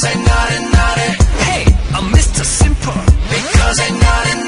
Because I'm not naughty, naughty. Hey, I'm Mr. Simple. Because I'm not naughty,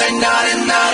i'm not enough.